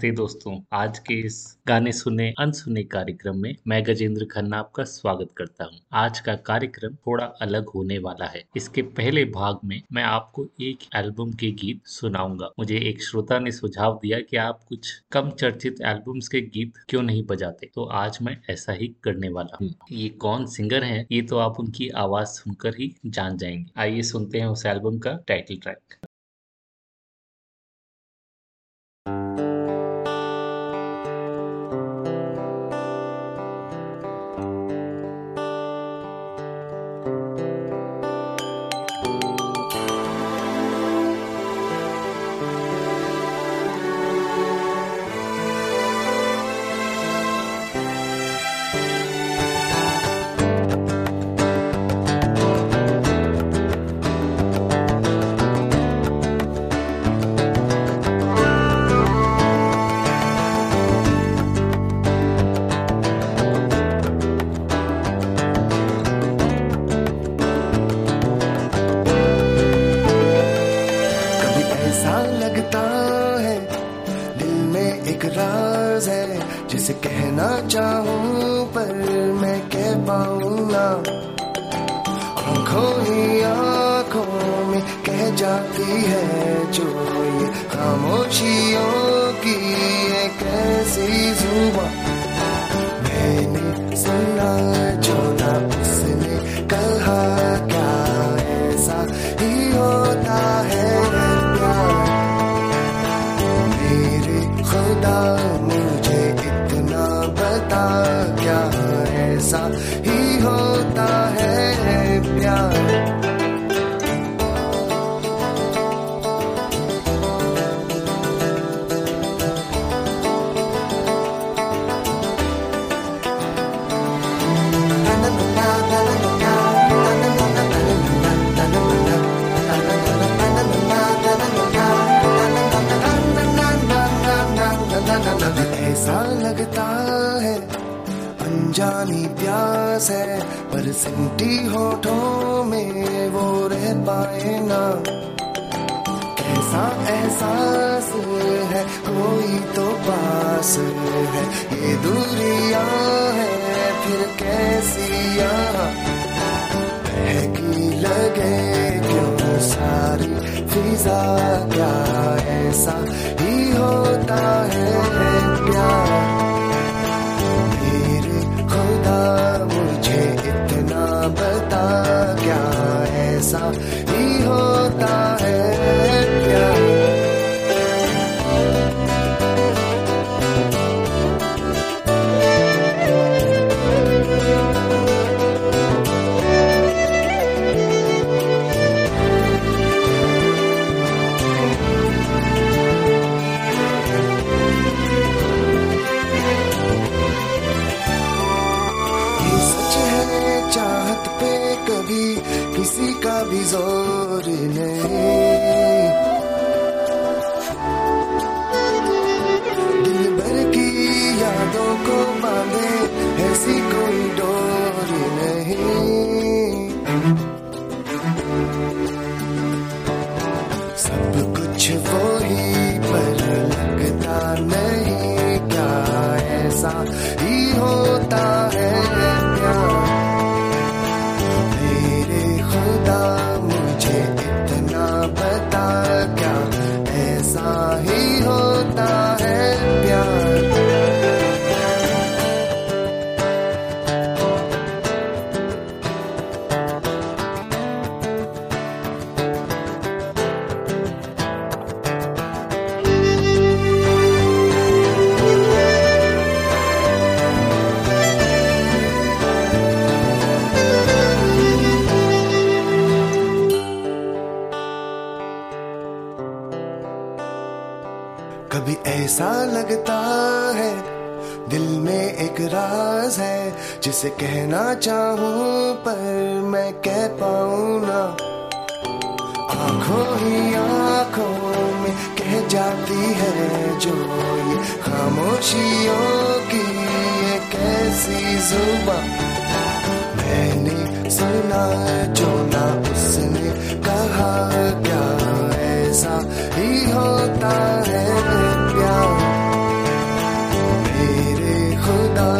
नमस्ते दोस्तों। आज के इस गाने सुने, अनसुने कार्यक्रम में मैं गजेंद्र खन्ना आपका स्वागत करता हूँ। आज का कार्यक्रम थोड़ा अलग होने वाला है। इसके पहले भाग में मैं आपको एक एल्बम के गीत सुनाऊँगा। मुझे एक श्रोता ने सुझाव दिया कि आप कुछ कम चर्चित एल्बम्स के गीत क्यों नहीं बजाते? तो आज मैं ऐसा ही करने वाला हूँ। ये कौन सिंगर है? ये तो आप उनकी आवाज़ सुनकर ही जान जाएँगे। आइए सुनते हैं उस एल्बम का टाइटल ट्रैक। ऐसा जाती है जो ये खामोशियों की है कैसी ज़ुबान। सांस है, पर सिंटी होठों में वो रह पाए ना कैसा एहसास है, कोई तो पास है। ये दूरिया है, फिर कैसी महकी लगे क्यों सारी फिजा क्या ऐसा ही होता है, प्यार? cabeza किसी का भी ज़ोर नहीं। दिन भर की यादों को जिसे कहना चाहूँ, पर मैं कह पाऊँ ना। आँखों ही आँखों में कह जाती है जो ये खामोशियों की ये कैसी जुबा। मैंने सुना जो ना उसने कहा, क्या ऐसा ही होता है प्यार मेरे खुदा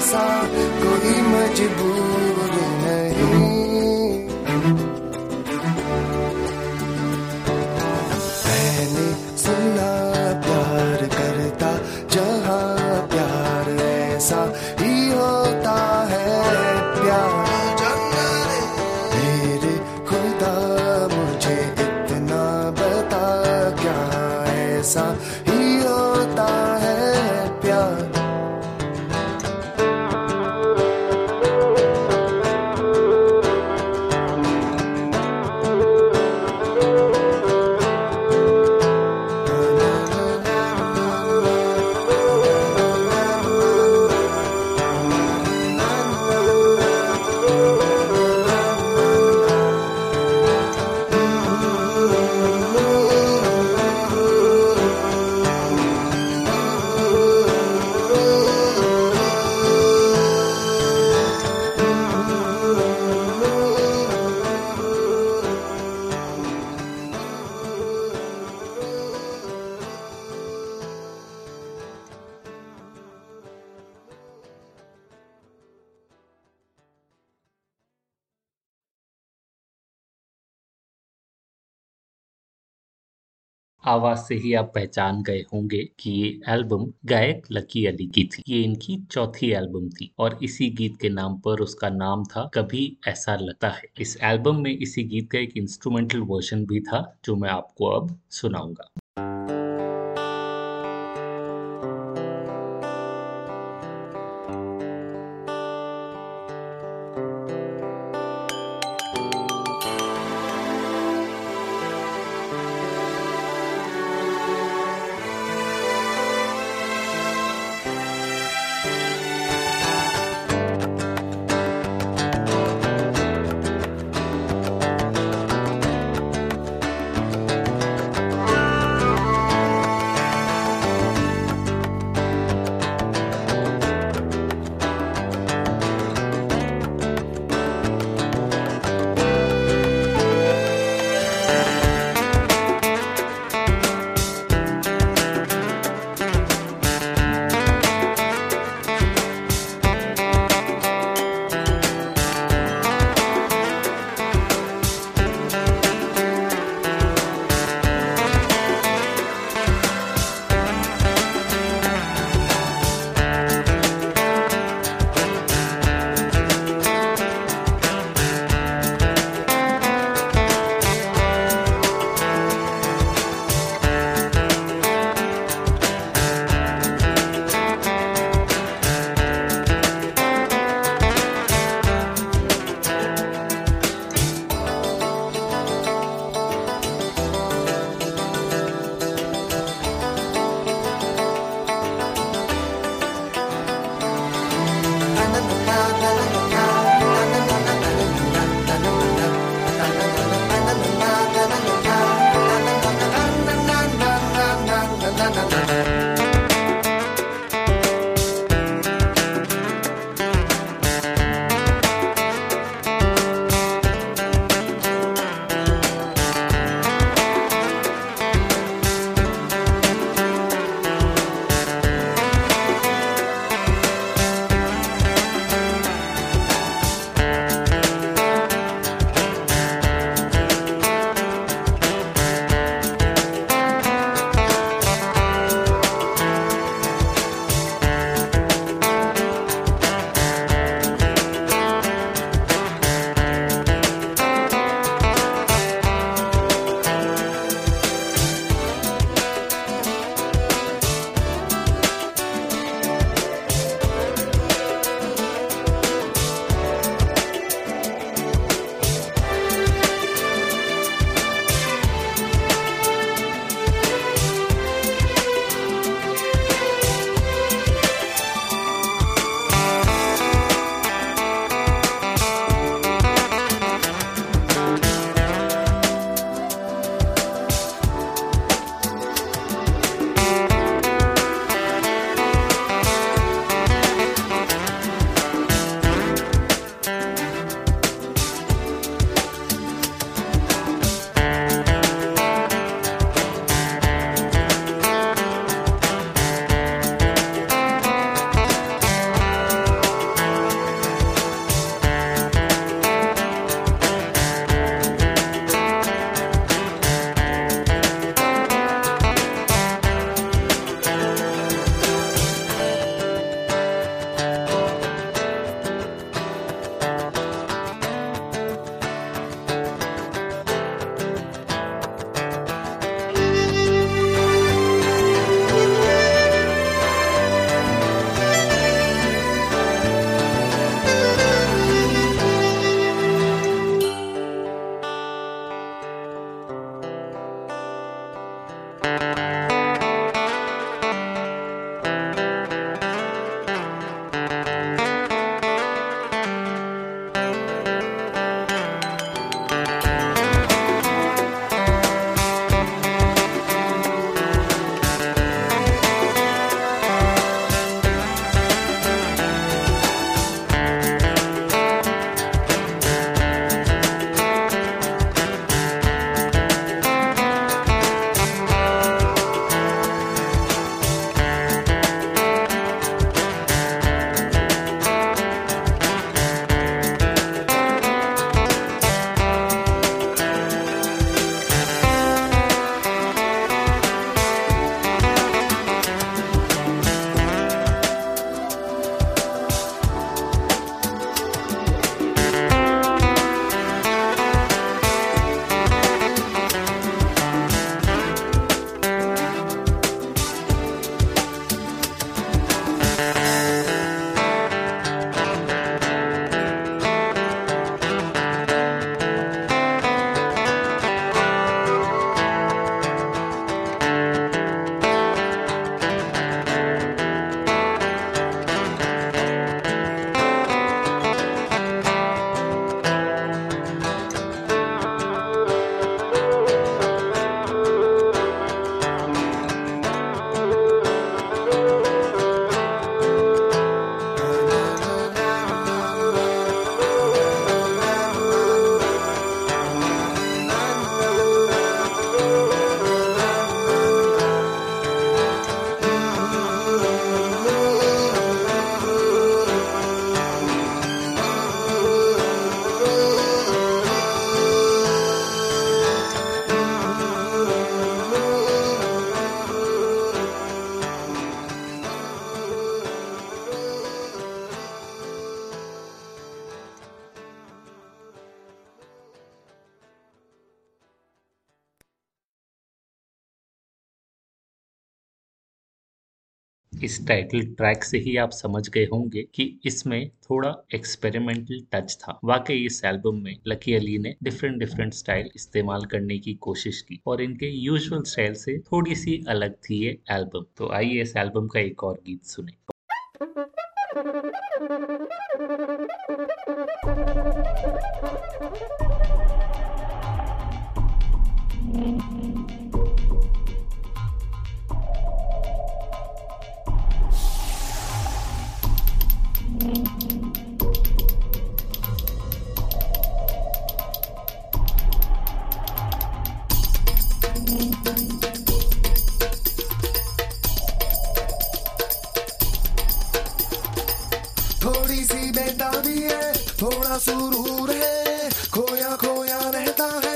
जैसा कोई मजबूर आवाज़ से ही आप पहचान गए होंगे कि ये एल्बम गायक लकी अली की थी। ये इनकी चौथी एल्बम थी और इसी गीत के नाम पर उसका नाम था कभी ऐसा लगता है। इस एल्बम में इसी गीत का एक इंस्ट्रूमेंटल वर्जन भी था, जो मैं आपको अब सुनाऊँगा। इस टाइटल ट्रैक से ही आप समझ गए होंगे कि इसमें थोड़ा एक्सपेरिमेंटल टच था। वाकई इस एल्बम में लकी अली ने डिफरेंट डिफरेंट स्टाइल इस्तेमाल करने की कोशिश की और इनके यूजुअल स्टाइल से थोड़ी सी अलग थी ये एल्बम तो आइए इस एल्बम का एक और गीत सुने। Thank you. थोड़ा सुरूर है खोया खोया रहता है।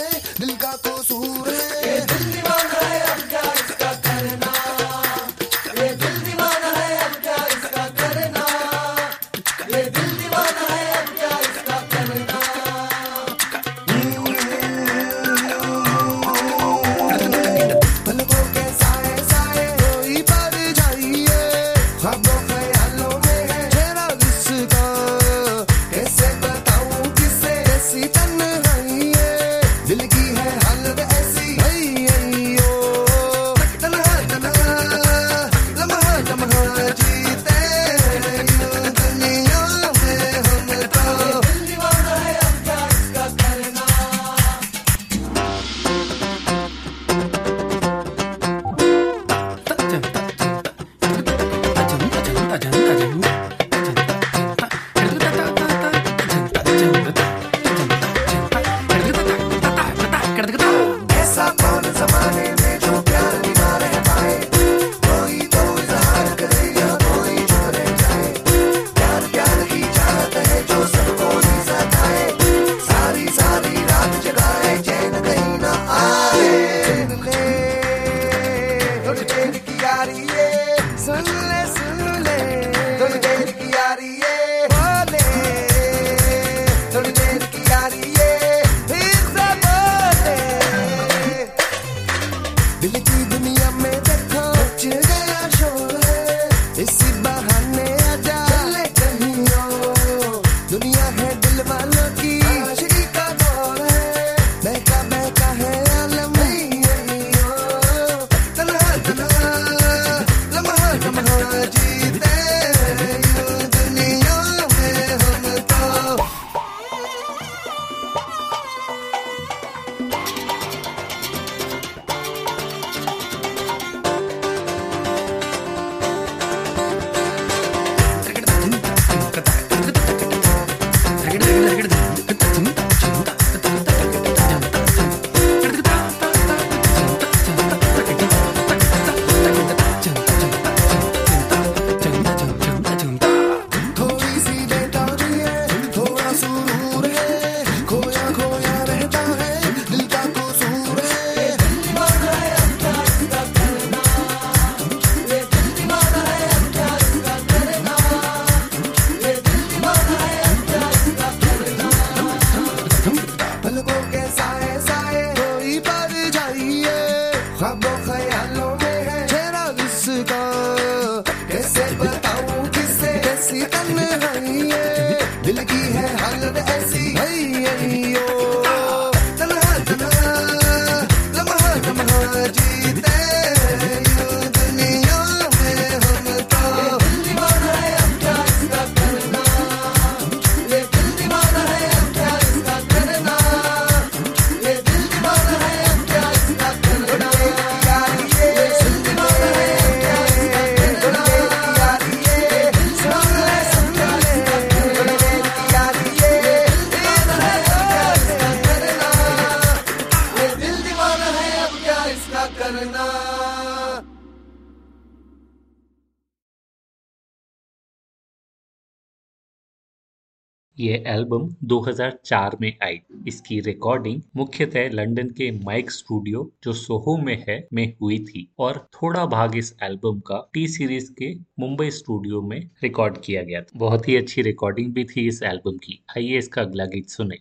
ये एल्बम 2004 में आई। इसकी रिकॉर्डिंग मुख्यतः लंदन के माइक स्टूडियो, जो सोहो में है, में हुई थी और थोड़ा भाग इस एल्बम का टी सीरीज़ के मुंबई स्टूडियो में रिकॉर्ड किया गया था। बहुत ही अच्छी रिकॉर्डिंग भी थी इस एल्बम की। आइए इसका अगला गीत सुने।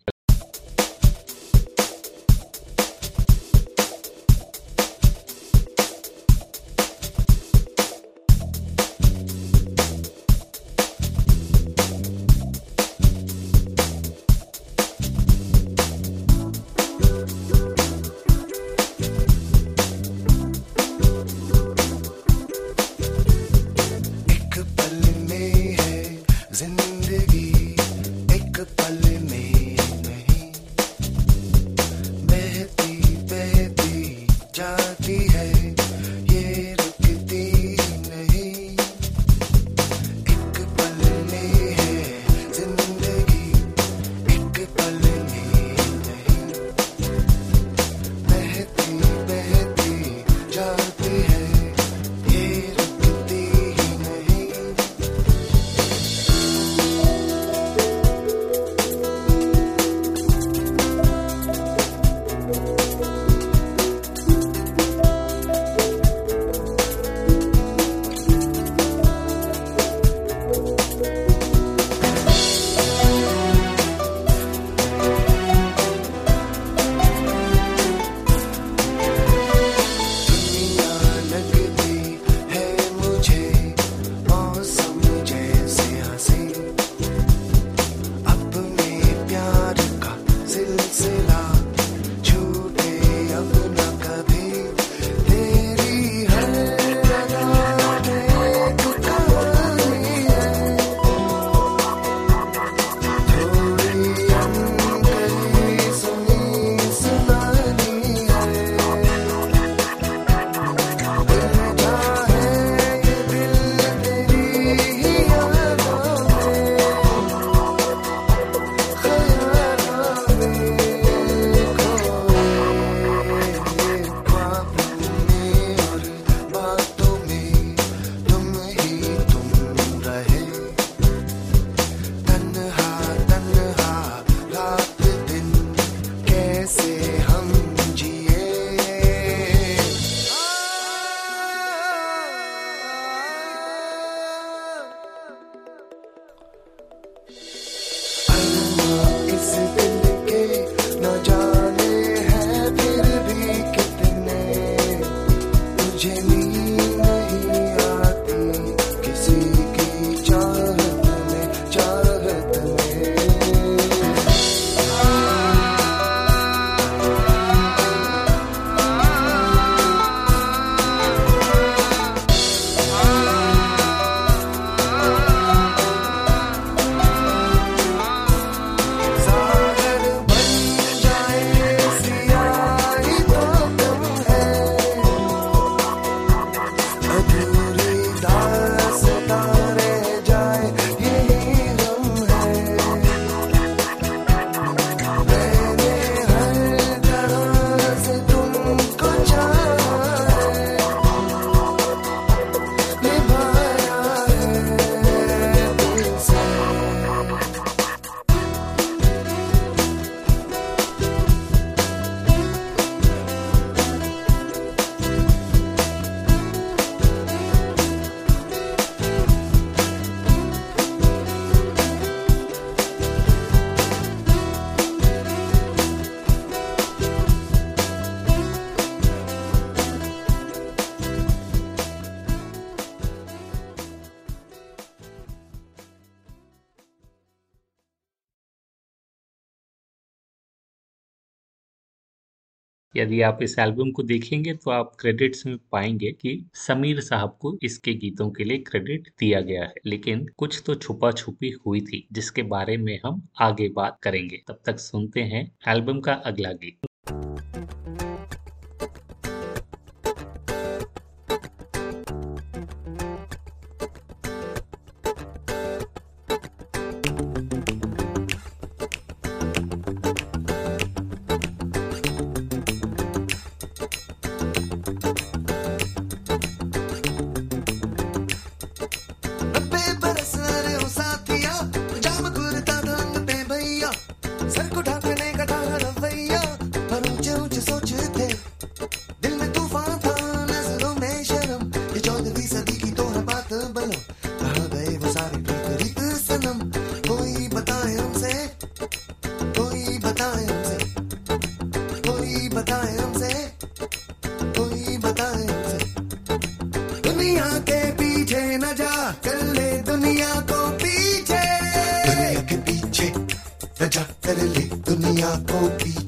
यदि आप इस एल्बम को देखेंगे तो आप क्रेडिट्स में पाएँगे कि समीर साहब को इसके गीतों के लिए क्रेडिट दिया गया है। लेकिन कुछ तो छुपा छुपी हुई थी, जिसके बारे में हम आगे बात करेंगे। तब तक सुनते हैं एल्बम का अगला गीत।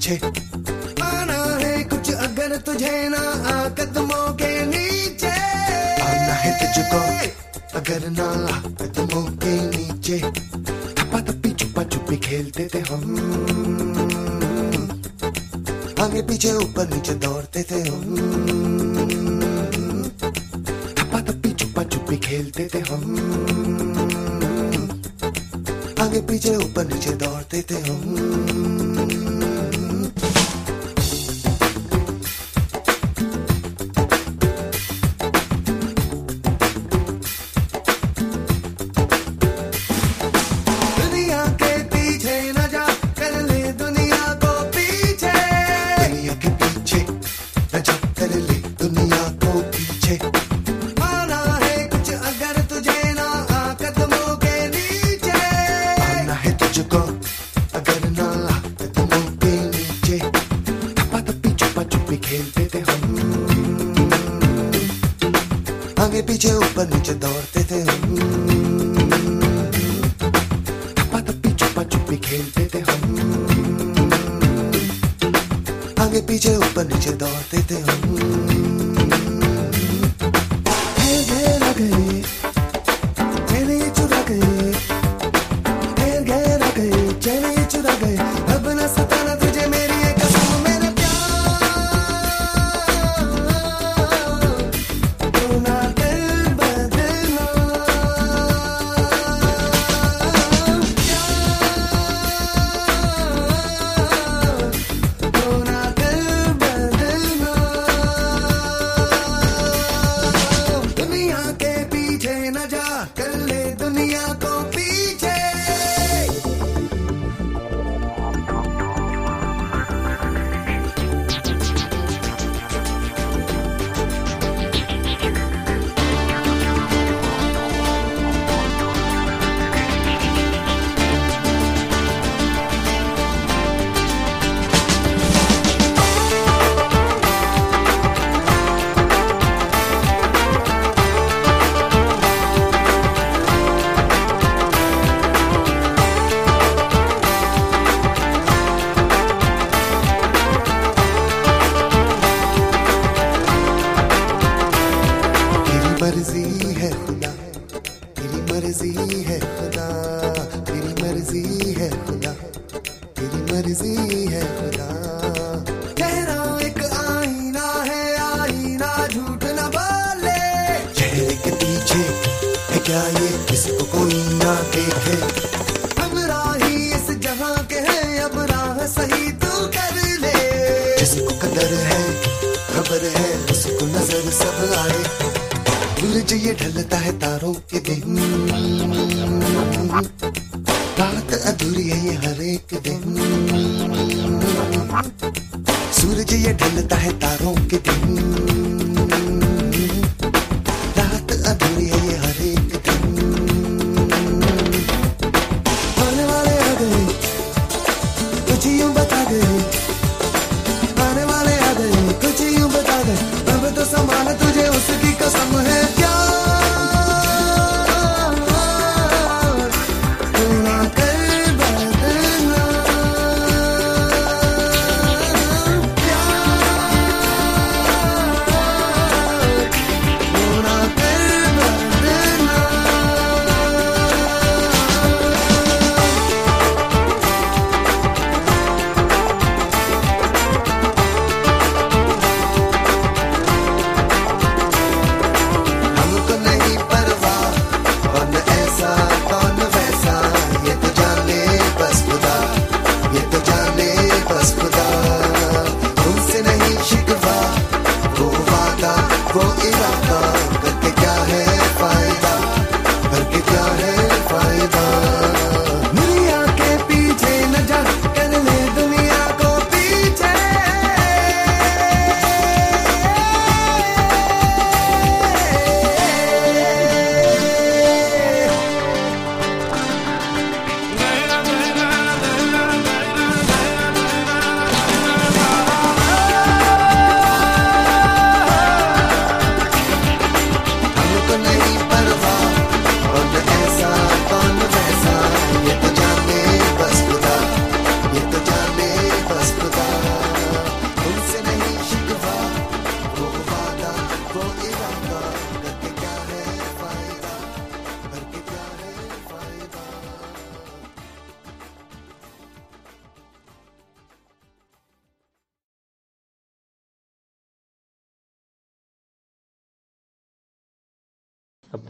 पीछे आना है कुछ अगर तुझे ना आ कदमों के नीचे। आना है तुझको। अगर ना आ कदमों के नीचे। थपा थपी छुपा छुपी खेलते थे हम। आगे पीछे ऊपर नीचे दो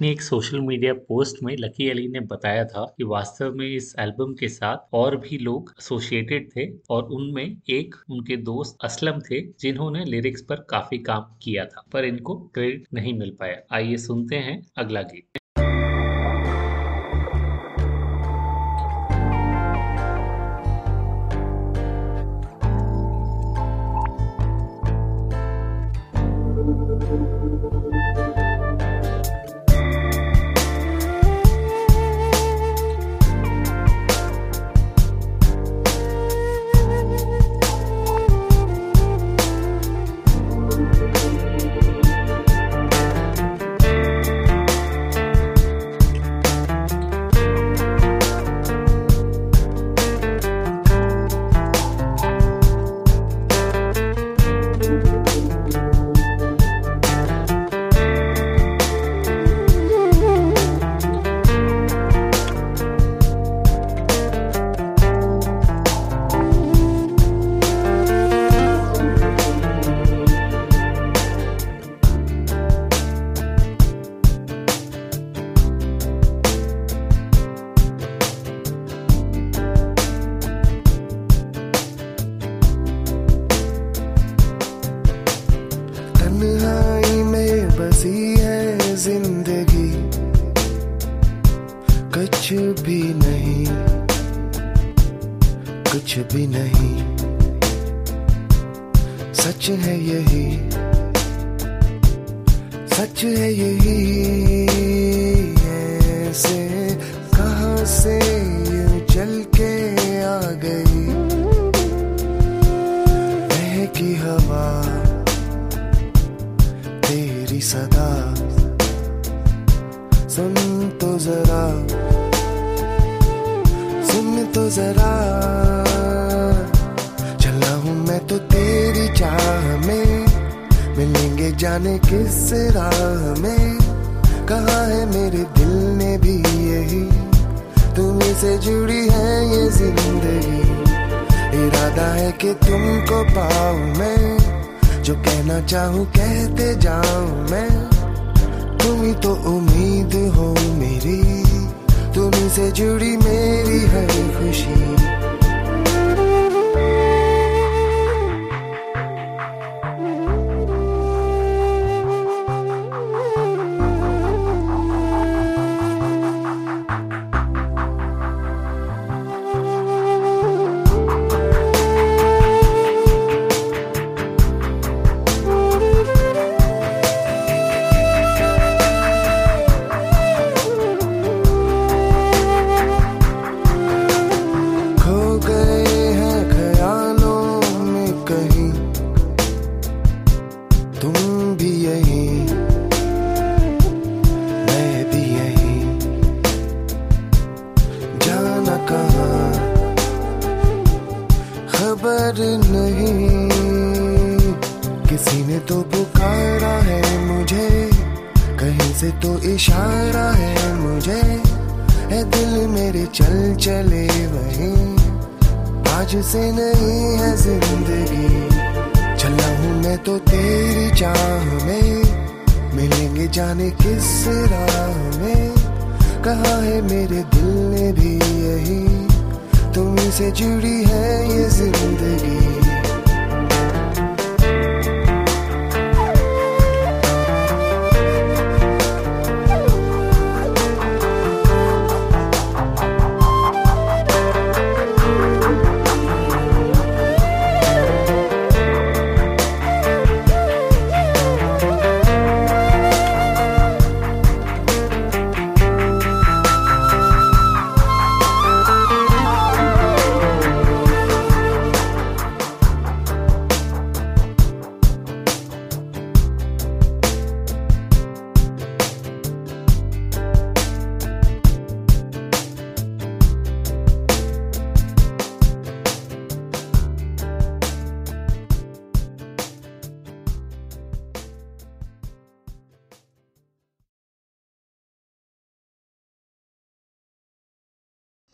अपनी एक सोशल मीडिया पोस्ट में लकी अली ने बताया था कि वास्तव में इस एल्बम के साथ और भी लोग एसोसिएटेड थे और उनमें एक उनके दोस्त असलम थे जिन्होंने लिरिक्स पर काफ़ी काम किया था, पर इनको क्रेडिट नहीं मिल पाया। आइए सुनते हैं अगला गीत। जुड़ी मेरी हर खुशी।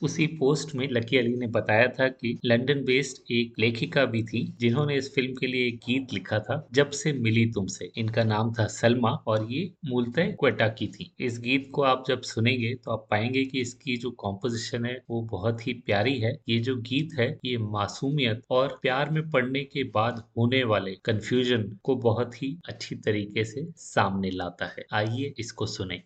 उसी पोस्ट में लकी अली ने बताया था कि लंदन बेस्ड एक लेखिका भी थी, जिन्होंने इस फ़िल्म के लिए एक गीत लिखा था, जब से मिली तुमसे। इनका नाम था सलमा और ये मूलतः क्वेटा की थी। इस गीत को आप जब सुनेंगे तो आप पाएँगे कि इसकी जो कॉम्पोजिशन है, वो बहुत ही प्यारी है। ये जो गीत है, ये मासूमियत और प्यार में पड़ने के बाद होने वाले कंफ्यूजन को बहुत ही अच्छी तरीके से सामने लाता है। आइए इसको सुने।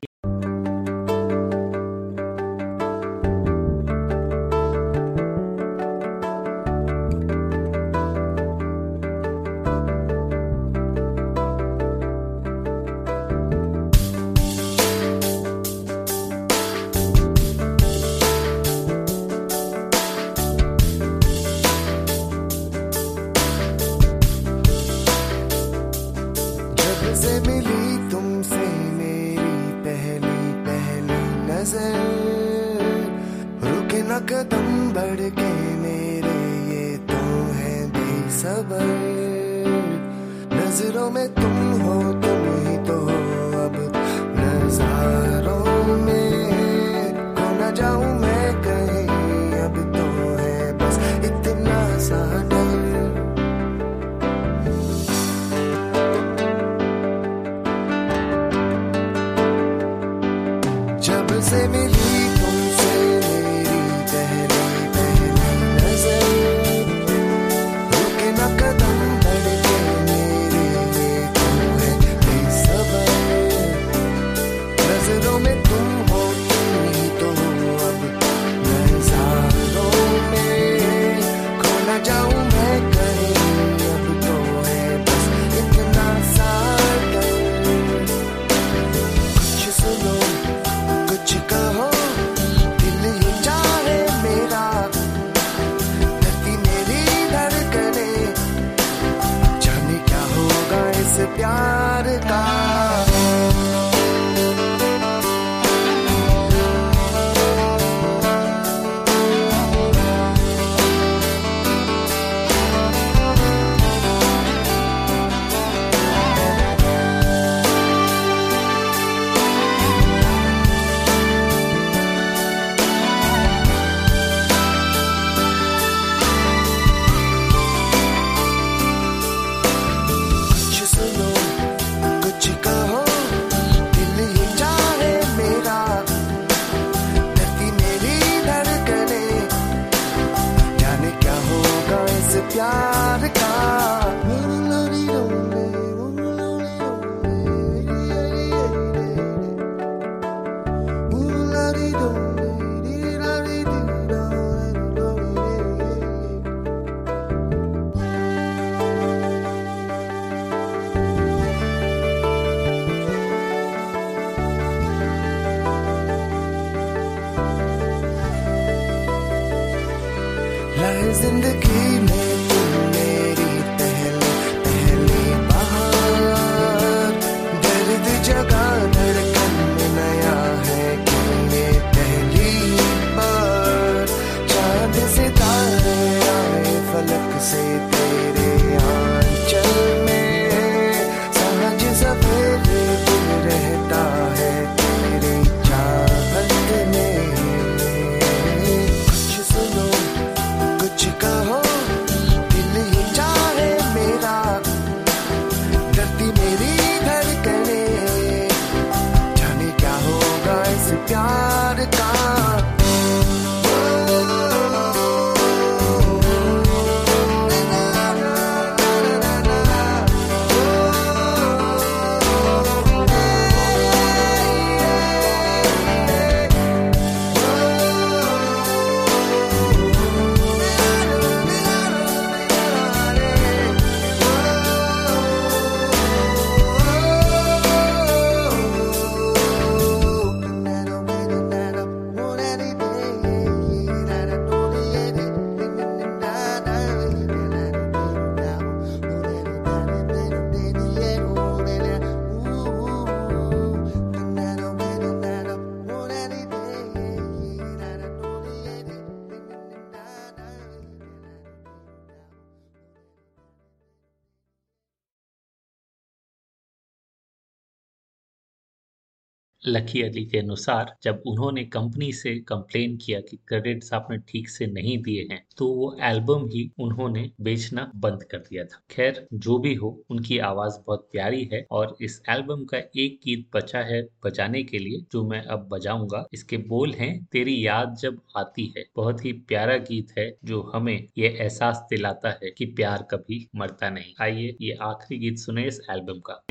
लकी अली के अनुसार, जब उन्होंने कंपनी से कंप्लेन किया कि क्रेडिट्स आपने ठीक से नहीं दिए हैं तो वो एल्बम ही उन्होंने बेचना बंद कर दिया था। खैर, जो भी हो, उनकी आवाज़ बहुत प्यारी है और इस एल्बम का एक गीत बचा है बजाने के लिए, जो मैं अब बजाऊँगा। इसके बोल हैं, तेरी याद जब आती है। बहुत ही प्यारा गीत है, जो हमें ये एहसास दिलाता है कि प्यार कभी मरता नहीं। आइए, ये आखिरी गीत सुने इस एल्बम का।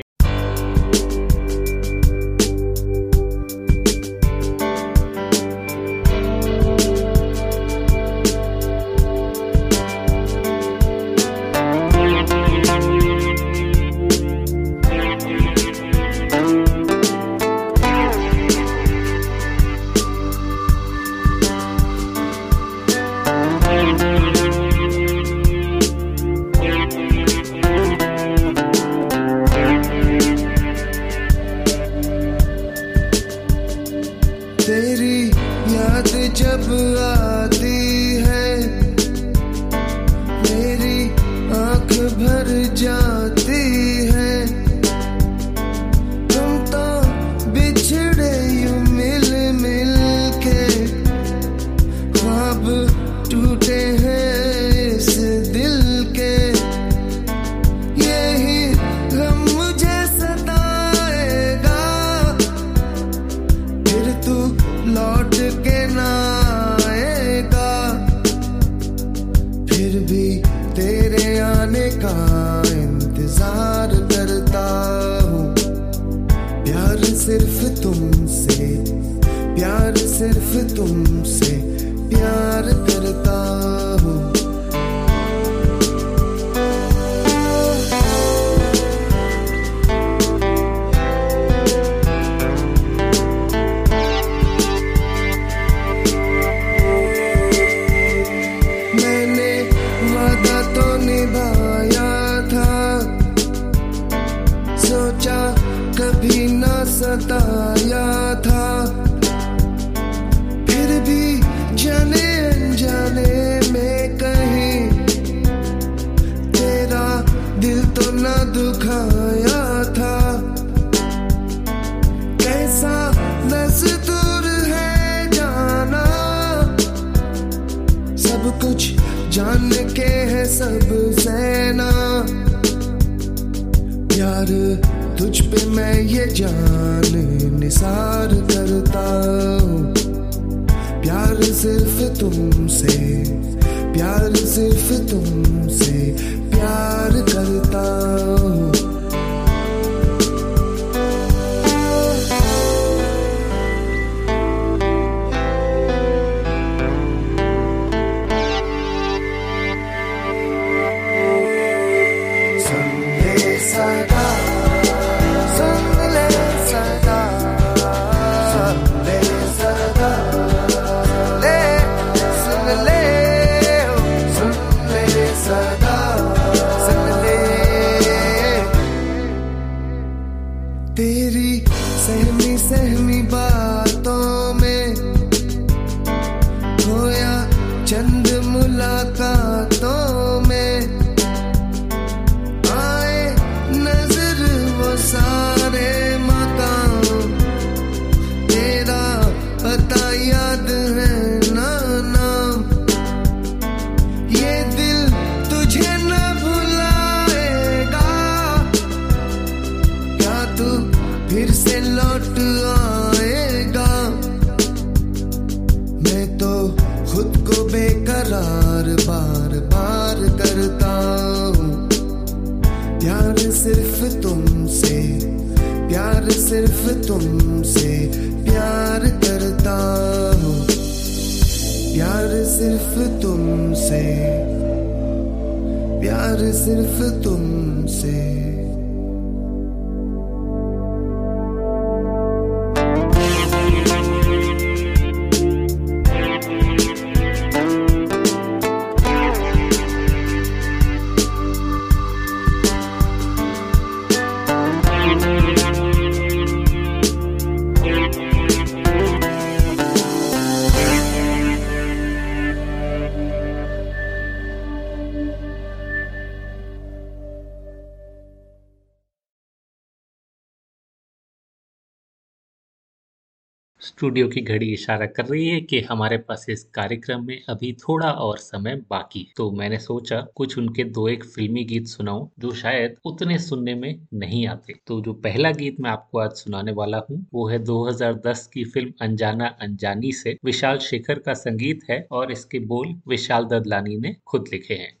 सिर्फ़ तुमसे प्यार सिर्फ़ तुमसे प्यार करता हूँ। तुमसे प्यार करता हूँ। प्यार सिर्फ़ तुमसे प्यार सिर्फ़ तुमसे। स्टूडियो की घड़ी इशारा कर रही है कि हमारे पास इस कार्यक्रम में अभी थोड़ा और समय बाकी है। तो मैंने सोचा, कुछ उनके दो एक फिल्मी गीत सुनाऊं, जो शायद उतने सुनने में नहीं आते तो जो पहला गीत मैं आपको आज सुनाने वाला हूँ, वो है 2010 की फ़िल्म अनजाना अनजानी से, विशाल शेखर का संगीत है और इसके बोल विशाल ददलानी ने खुद लिखे हैं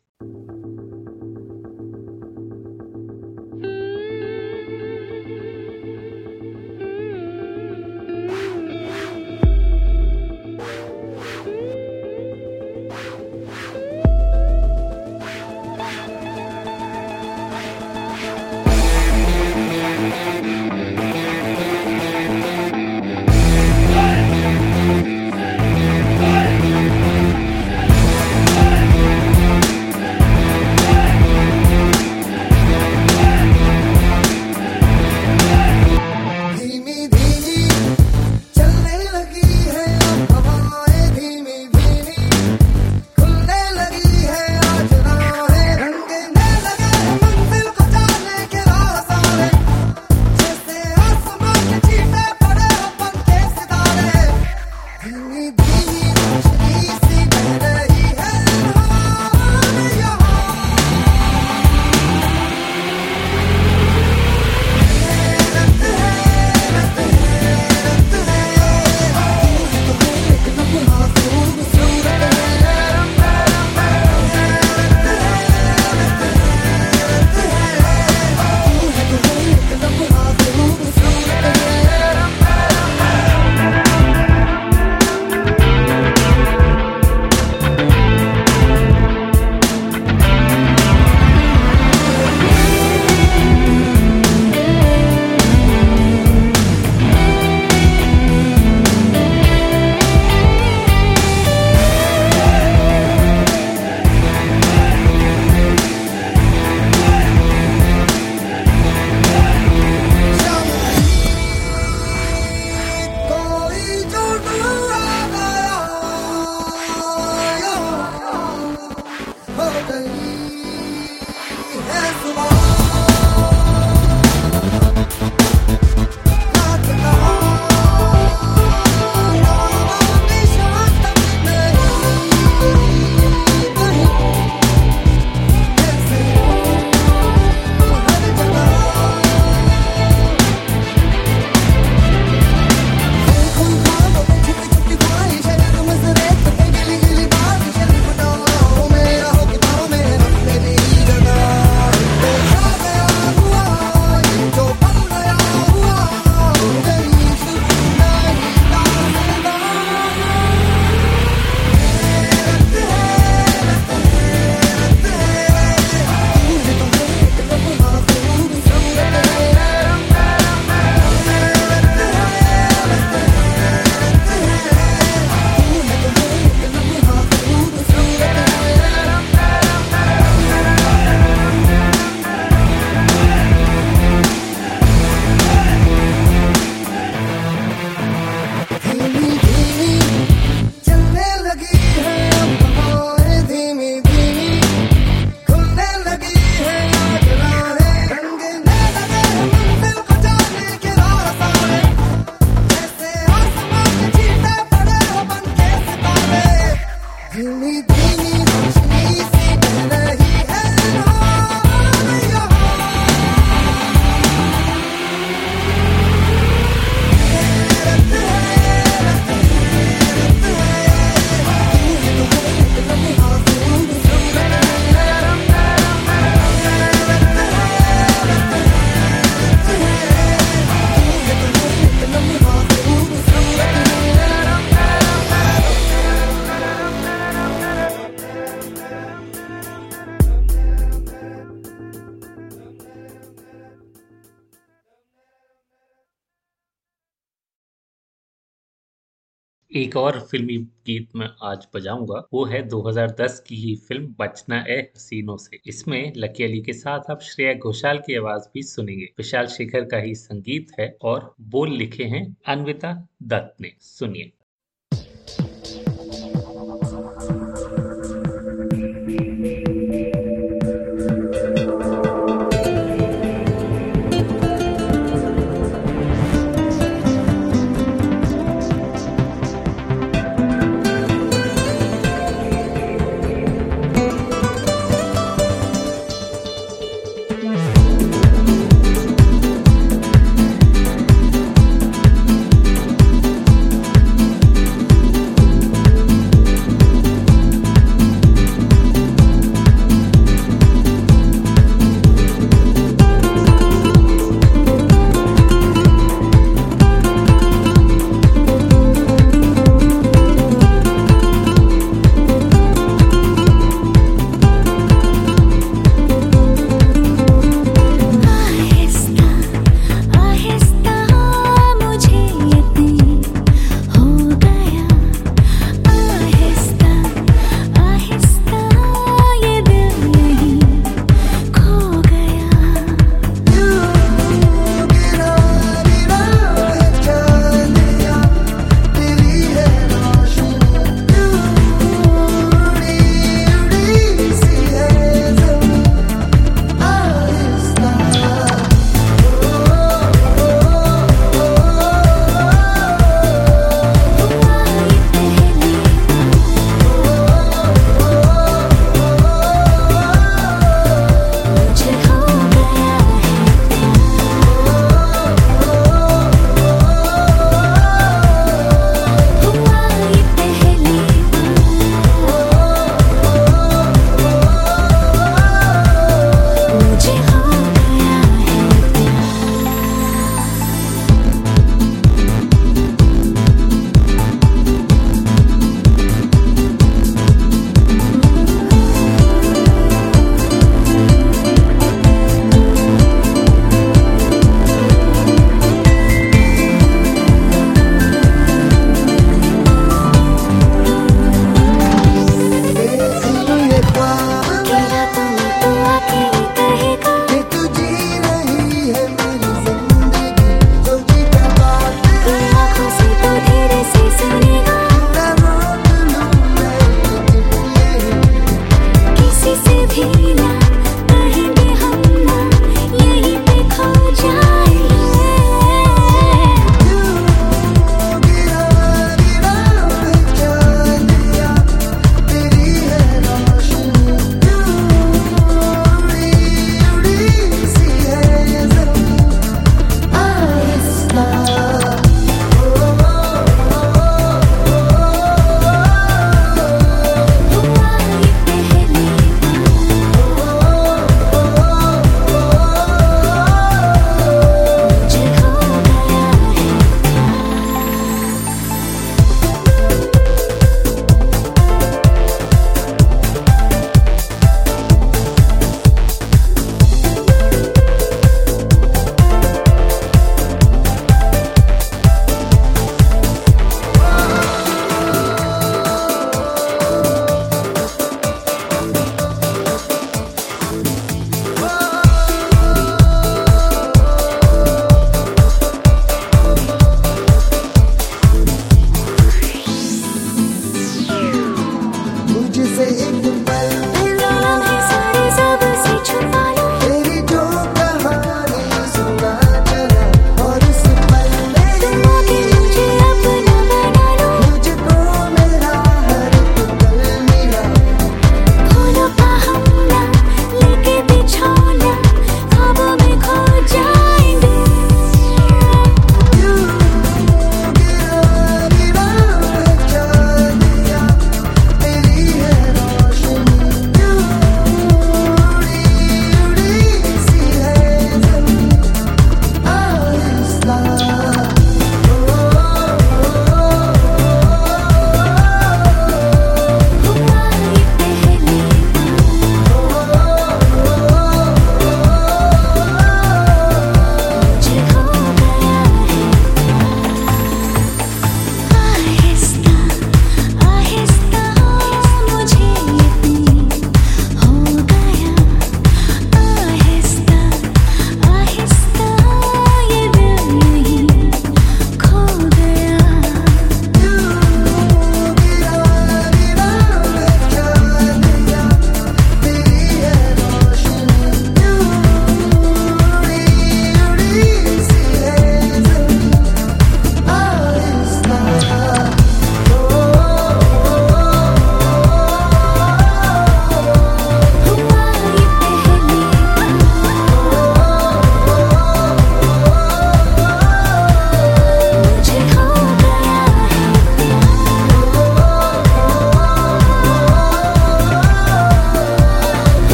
You need me. एक और फिल्मी गीत मैं आज बजाऊँगा। वो है 2010 की ही फ़िल्म बचना ए हसीनों से। इसमें लकी अली के साथ आप श्रेया घोषाल की आवाज़ भी सुनेंगे। विशाल शेखर का ही संगीत है और बोल लिखे हैं अनविता दत्त ने। सुनिए।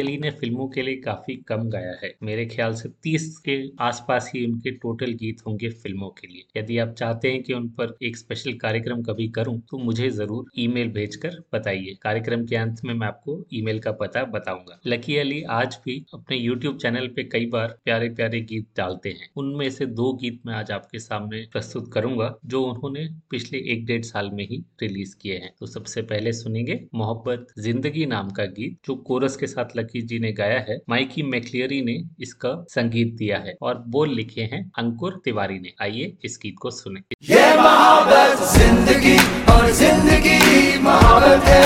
अली ने फ़िल्मों के लिए काफ़ी कम गाया है। मेरे ख्याल से 30 के आसपास ही उनके टोटल गीत होंगे फ़िल्मों के लिए। यदि आप चाहते हैं कि उन पर एक स्पेशल कार्यक्रम कभी करूँ तो मुझे ज़रूर ईमेल भेजकर बताइए। कार्यक्रम के अंत में मैं आपको ईमेल का पता बताऊँगा। लकी अली आज भी अपने यूट्यूब चैनल पे कई बार प्यारे प्यारे गीत डालते हैं। उनमें से दो गीत मैं आज आपके सामने प्रस्तुत करूँगा, जो उन्होंने पिछले एक डेढ़ साल में ही रिलीज़ किए हैं। तो सबसे पहले सुनेंगे मोहब्बत ज़िंदगी नाम का गीत, जो कोरस के साथ लकी जी ने गाया है माइकी मैक्लियरी ने इसका संगीत दिया है और बोल लिखे हैं अंकुर तिवारी ने। आइए इस गीत को सुने। ये मोहब्बत ज़िंदगी और ज़िंदगी मोहब्बत है।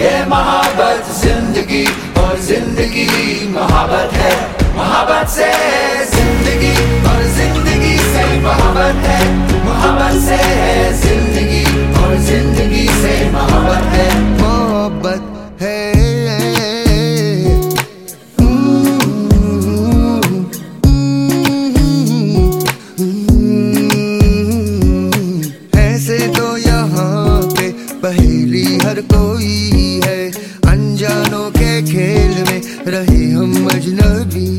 ये मोहब्बत ज़िंदगी और ज़िंदगी मोहब्बत है। मोहब्बत से ज़िंदगी और ज़िंदगी से मोहब्बत है। मोहब्बत से ज़िंदगी और ज़िंदगी से मोहब्बत है। मोहब्बत है। पहेली हर कोई है। अनजानों के खेल में रहे हम अजनबी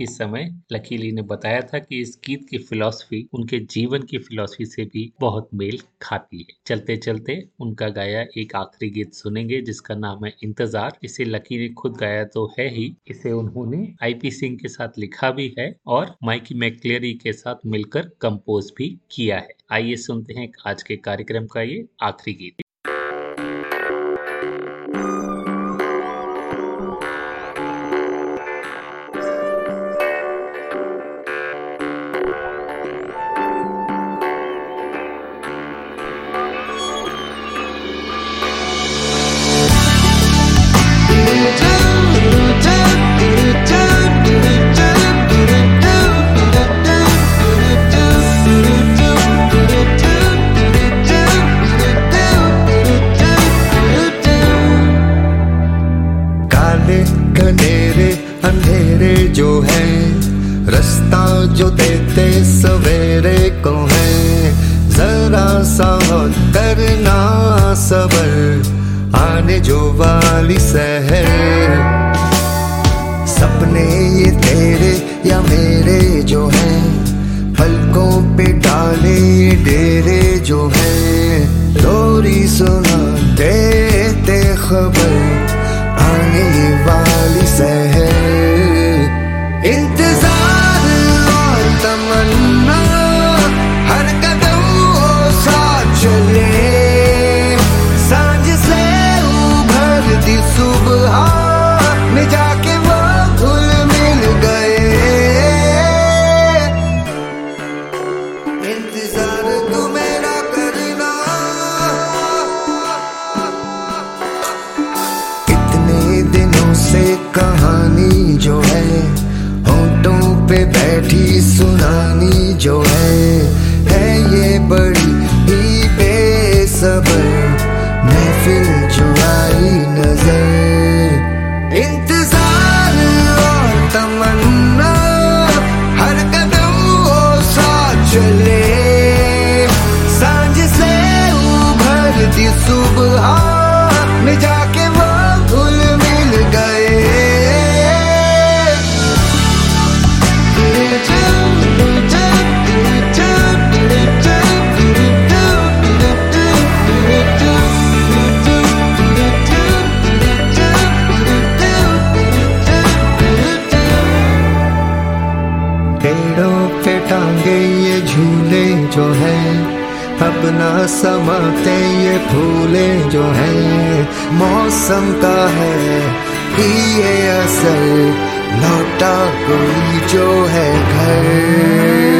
के समय लकीली ने बताया था कि इस गीत की फिलॉसफी उनके जीवन की फिलॉसफी से भी बहुत मेल खाती है। चलते चलते उनका गाया एक आखिरी गीत सुनेंगे, जिसका नाम है इंतज़ार। इसे लकी ने खुद गाया तो है ही। इसे उन्होंने आईपी सिंह के साथ लिखा भी है और माइकी मैक्लेरी के साथ मिलकर कंपोज भी किया है। आइए सुनते हैं आज के कार्यक्रम का ये आखिरी गीत। पेड़ों पे टांगे ये झूले जो है। अब ना समाते ये फूले जो है। मौसम का है ये असल, लौटा कोई जो है घर।